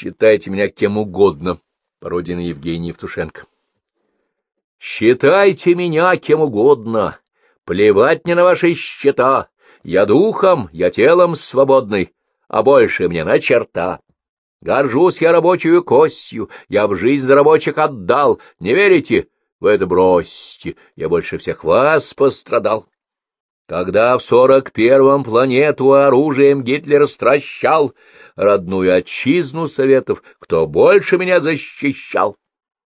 Считайте меня кем угодно, пародия на Евгения Евтушенко. Считайте меня кем угодно, плевать мне на ваши счета. Я духом, я телом свободный, а больше мне на черта. Горжусь я рабочую костью, я в жизнь за рабочих отдал. Не верите? Вы это бросьте, я больше всех вас пострадал. Когда в сорок первом планету оружием Гитлер стращал, родную отчизну советов, кто больше меня защищал?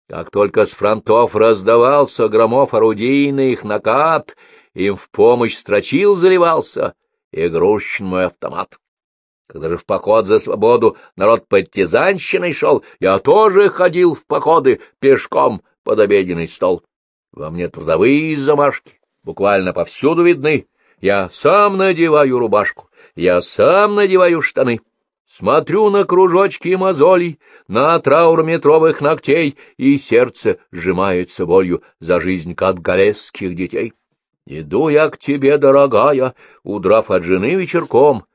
Как только с фронтов раздавался громов орудийный их накат, им в помощь строчил заливался игрушечный мой автомат. Когда же в поход за свободу народ партизанщиной шел, я тоже ходил в походы пешком под обеденный стол. Во мне трудовые замашки буквально повсюду видны. Я сам надеваю рубашку, я сам надеваю штаны. Смотрю на кружочки мозолей, на траур метровых ногтей, и сердце сжимается болью за жизнь катгалесских детей. Иду я к тебе, дорогая, удрав от жены вечерком,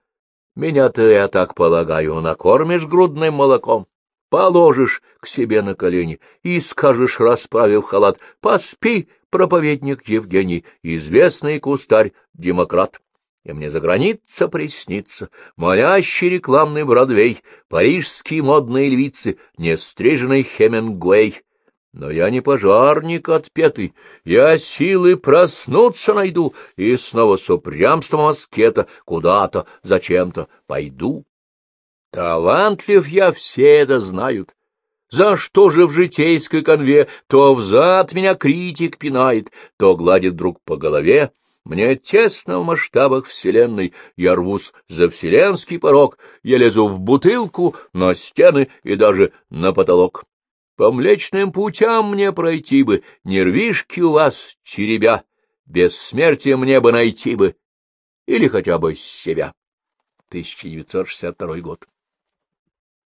меня ты, я так полагаю, накормишь грудным молоком, положишь к себе на колени и скажешь, расправив халат, «Поспи, проповедник Евгений, известный кустарь, демократ». И мне за граница приснится, молящий рекламный Бродвей, парижские модные львицы, нестриженный Хемингуэй, но я не пожарник отпетый, я силы проснуться найду и снова с упрямством аскета куда-то, зачем-то пойду. Талантлив я, все это знают. За что же в житейской конве то взад меня критик пинает, то гладит друг по голове? Мне тесно в масштабах вселенной, я рвусь за вселенский порог, я лезу в бутылку, на стены и даже на потолок. По млечным путям мне пройти бы, нервишки у вас, теребя, бессмертие мне бы найти бы, или хотя бы себя. 1962 год.